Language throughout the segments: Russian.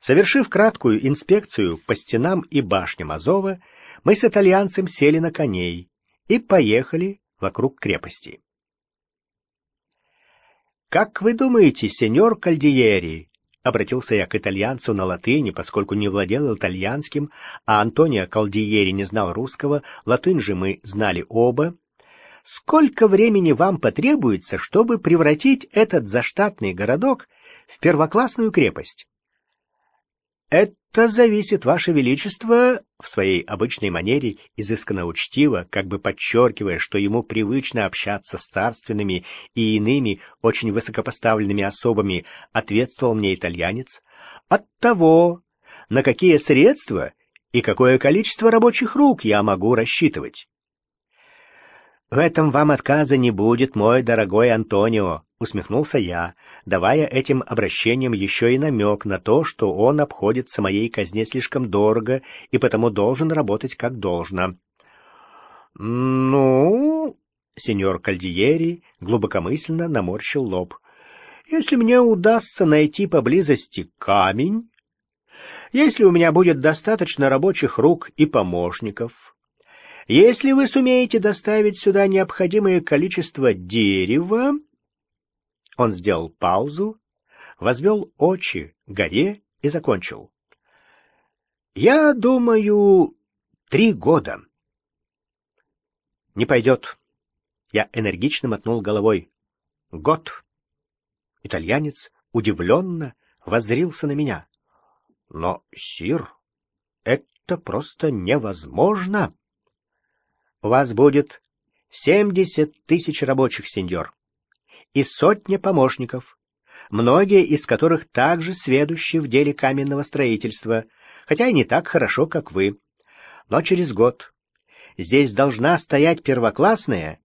Совершив краткую инспекцию по стенам и башням Азова, мы с итальянцем сели на коней и поехали вокруг крепости. «Как вы думаете, сеньор Кальдиери?» — обратился я к итальянцу на латыни, поскольку не владел итальянским, а Антонио Кальдиери не знал русского, латынь же мы знали оба. «Сколько времени вам потребуется, чтобы превратить этот заштатный городок в первоклассную крепость?» «Это зависит, Ваше Величество», в своей обычной манере, изысканно учтиво, как бы подчеркивая, что ему привычно общаться с царственными и иными очень высокопоставленными особами, ответствовал мне итальянец, «от того, на какие средства и какое количество рабочих рук я могу рассчитывать». «В этом вам отказа не будет, мой дорогой Антонио», — усмехнулся я, давая этим обращением еще и намек на то, что он обходится моей казне слишком дорого и потому должен работать как должно. «Ну...» — сеньор Кальдиери глубокомысленно наморщил лоб. «Если мне удастся найти поблизости камень, если у меня будет достаточно рабочих рук и помощников, если вы сумеете доставить сюда необходимое количество дерева...» Он сделал паузу, возвел очи горе и закончил. «Я думаю, три года». «Не пойдет». Я энергично мотнул головой. «Год». Итальянец удивленно воззрился на меня. «Но, сир, это просто невозможно!» У вас будет семьдесят тысяч рабочих, сеньор, и сотня помощников, многие из которых также сведущи в деле каменного строительства, хотя и не так хорошо, как вы. Но через год здесь должна стоять первоклассная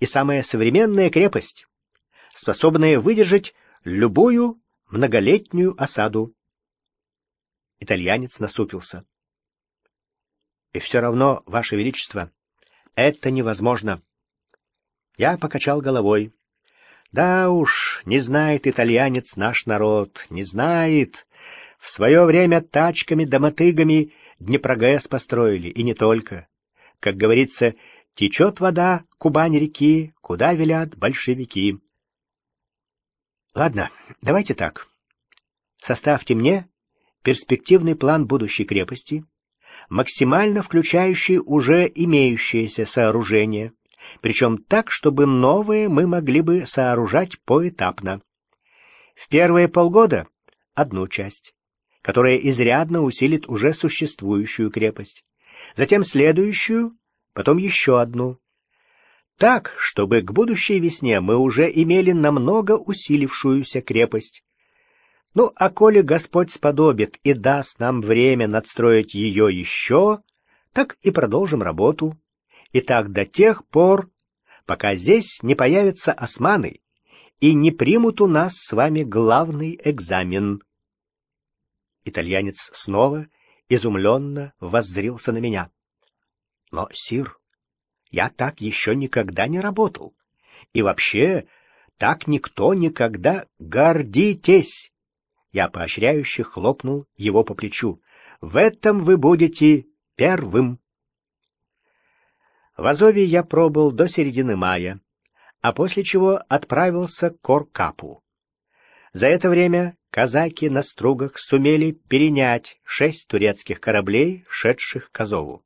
и самая современная крепость, способная выдержать любую многолетнюю осаду. Итальянец насупился. — И все равно, Ваше Величество, это невозможно. Я покачал головой. Да уж, не знает итальянец наш народ, не знает. В свое время тачками да мотыгами Днепрогэс построили, и не только. Как говорится, течет вода Кубань реки, куда велят большевики. Ладно, давайте так. Составьте мне перспективный план будущей крепости, максимально включающий уже имеющиеся сооружения, причем так, чтобы новые мы могли бы сооружать поэтапно. В первые полгода — одну часть, которая изрядно усилит уже существующую крепость, затем следующую, потом еще одну. Так, чтобы к будущей весне мы уже имели намного усилившуюся крепость, ну, а коли Господь сподобит и даст нам время надстроить ее еще, так и продолжим работу. И так до тех пор, пока здесь не появятся османы и не примут у нас с вами главный экзамен. Итальянец снова изумленно воззрился на меня. Но, сир, я так еще никогда не работал. И вообще, так никто никогда... Гордитесь! Я поощряюще хлопнул его по плечу. «В этом вы будете первым!» В Азове я пробыл до середины мая, а после чего отправился к Коркапу. За это время казаки на стругах сумели перенять шесть турецких кораблей, шедших к Азову.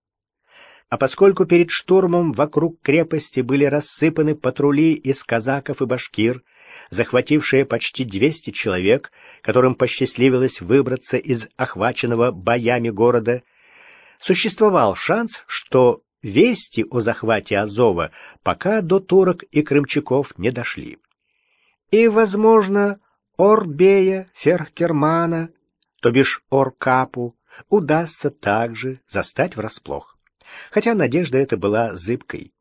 А поскольку перед штурмом вокруг крепости были рассыпаны патрули из казаков и башкир, захватившие почти 200 человек, которым посчастливилось выбраться из охваченного боями города, существовал шанс, что вести о захвате Азова пока до турок и крымчаков не дошли. И, возможно, Орбея, Ферхкермана, то бишь Оркапу, удастся также застать врасплох. Хотя надежда эта была зыбкой.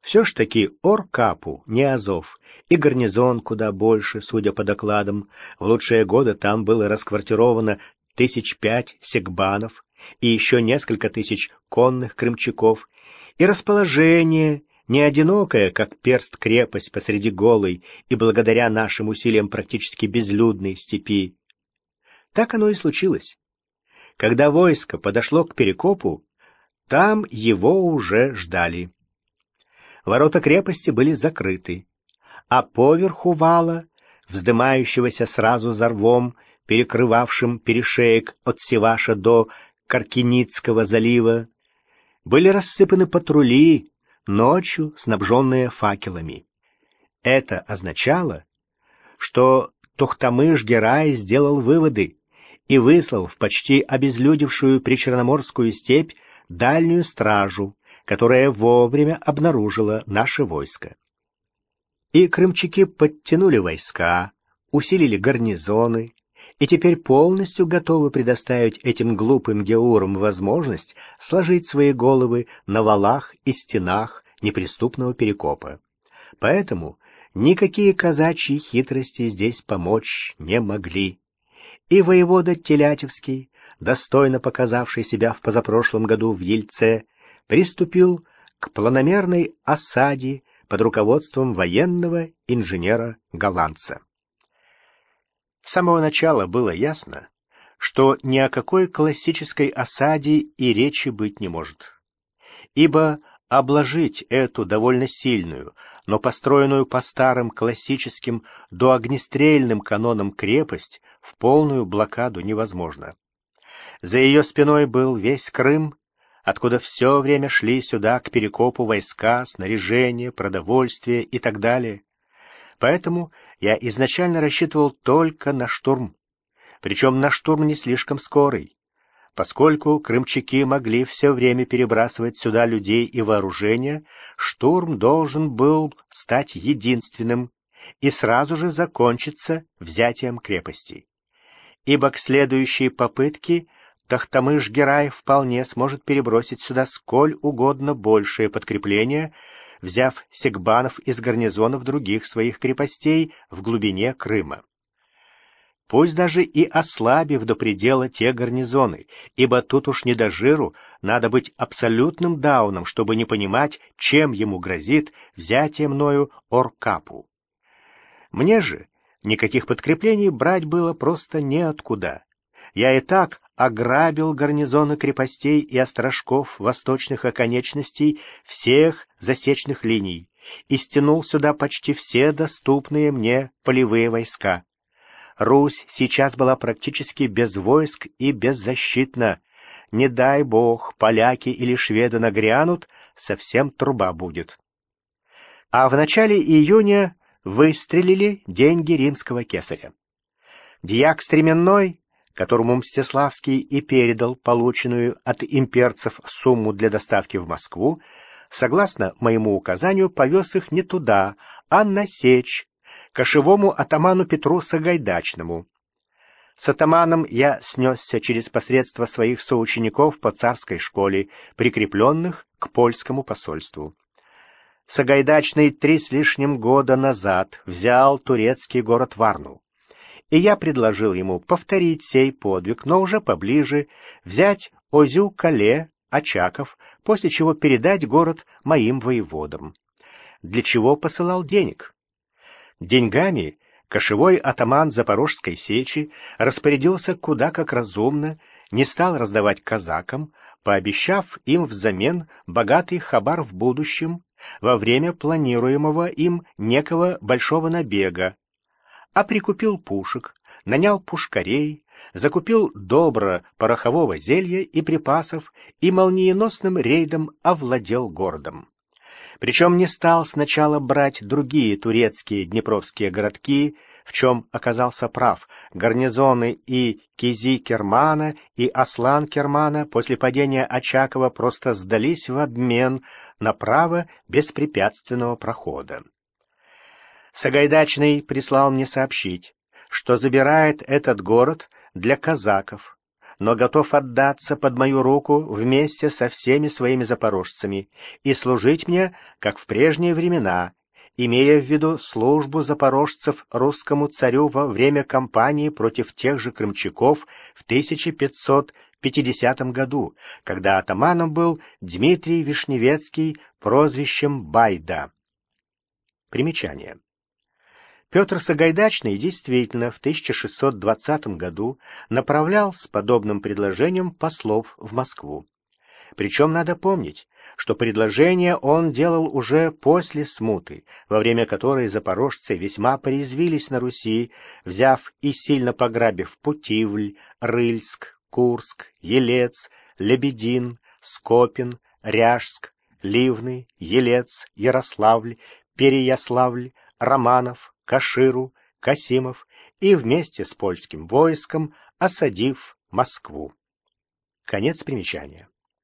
Все ж таки Оркапу, не Азов, и гарнизон куда больше, судя по докладам. В лучшие годы там было расквартировано тысяч пять сегбанов и еще несколько тысяч конных крымчаков, и расположение, не одинокое, как перст крепость посреди голой и благодаря нашим усилиям практически безлюдной степи. Так оно и случилось. Когда войско подошло к Перекопу, там его уже ждали. Ворота крепости были закрыты, а поверху вала, вздымающегося сразу за рвом, перекрывавшим перешеек от Севаша до Каркиницкого залива, были рассыпаны патрули, ночью снабженные факелами. Это означало, что Тохтамыш-Герай сделал выводы и выслал в почти обезлюдевшую причерноморскую степь дальнюю стражу, которая вовремя обнаружила наше войско. И крымчаки подтянули войска, усилили гарнизоны, и теперь полностью готовы предоставить этим глупым геурам возможность сложить свои головы на валах и стенах неприступного перекопа. Поэтому никакие казачьи хитрости здесь помочь не могли. И воевода Телятевский, достойно показавший себя в позапрошлом году в Ельце, приступил к планомерной осаде под руководством военного инженера-голландца. С самого начала было ясно, что ни о какой классической осаде и речи быть не может. Ибо обложить эту довольно сильную, но построенную по старым классическим доогнестрельным канонам крепость в полную блокаду невозможно. За ее спиной был весь Крым, откуда все время шли сюда к перекопу войска, снаряжение, продовольствие и так далее. Поэтому я изначально рассчитывал только на штурм. Причем на штурм не слишком скорый, поскольку крымчаки могли все время перебрасывать сюда людей и вооружение, штурм должен был стать единственным и сразу же закончиться взятием крепости. Ибо к следующей попытке Тахтамыш-Герай вполне сможет перебросить сюда сколь угодно большее подкрепление, взяв сегбанов из гарнизонов других своих крепостей в глубине Крыма. Пусть даже и ослабив до предела те гарнизоны, ибо тут уж не до жиру, надо быть абсолютным дауном, чтобы не понимать, чем ему грозит взятие мною Оркапу. Мне же никаких подкреплений брать было просто неоткуда. Я и так ограбил гарнизоны крепостей и острожков восточных оконечностей всех засечных линий и стянул сюда почти все доступные мне полевые войска. Русь сейчас была практически без войск и беззащитна. Не дай бог, поляки или шведы нагрянут, совсем труба будет. А в начале июня выстрелили деньги римского кесаря. Дьяк Стременной которому Мстиславский и передал полученную от имперцев сумму для доставки в Москву, согласно моему указанию, повез их не туда, а на Сечь, кошевому атаману Петру Сагайдачному. С атаманом я снесся через посредство своих соучеников по царской школе, прикрепленных к польскому посольству. Сагайдачный три с лишним года назад взял турецкий город Варну и я предложил ему повторить сей подвиг, но уже поближе, взять Озю-Кале, Очаков, после чего передать город моим воеводам. Для чего посылал денег? Деньгами кошевой атаман Запорожской сечи распорядился куда как разумно, не стал раздавать казакам, пообещав им взамен богатый хабар в будущем, во время планируемого им некого большого набега, а прикупил пушек, нанял пушкарей, закупил добро порохового зелья и припасов и молниеносным рейдом овладел городом. Причем не стал сначала брать другие турецкие днепровские городки, в чем оказался прав. Гарнизоны и Кизи Кермана, и Аслан Кермана после падения Очакова просто сдались в обмен на право беспрепятственного прохода. Сагайдачный прислал мне сообщить, что забирает этот город для казаков, но готов отдаться под мою руку вместе со всеми своими запорожцами и служить мне, как в прежние времена, имея в виду службу запорожцев русскому царю во время кампании против тех же крымчаков в 1550 году, когда атаманом был Дмитрий Вишневецкий прозвищем Байда. Примечание. Петр Сагайдачный действительно в 1620 году направлял с подобным предложением послов в Москву. Причем надо помнить, что предложение он делал уже после смуты, во время которой запорожцы весьма порезвились на Руси, взяв и сильно пограбив Путивль, Рыльск, Курск, Елец, Лебедин, Скопин, Ряжск, Ливны, Елец, Ярославль, Переяславль, Романов, Каширу, Касимов и вместе с польским войском осадив Москву. Конец примечания.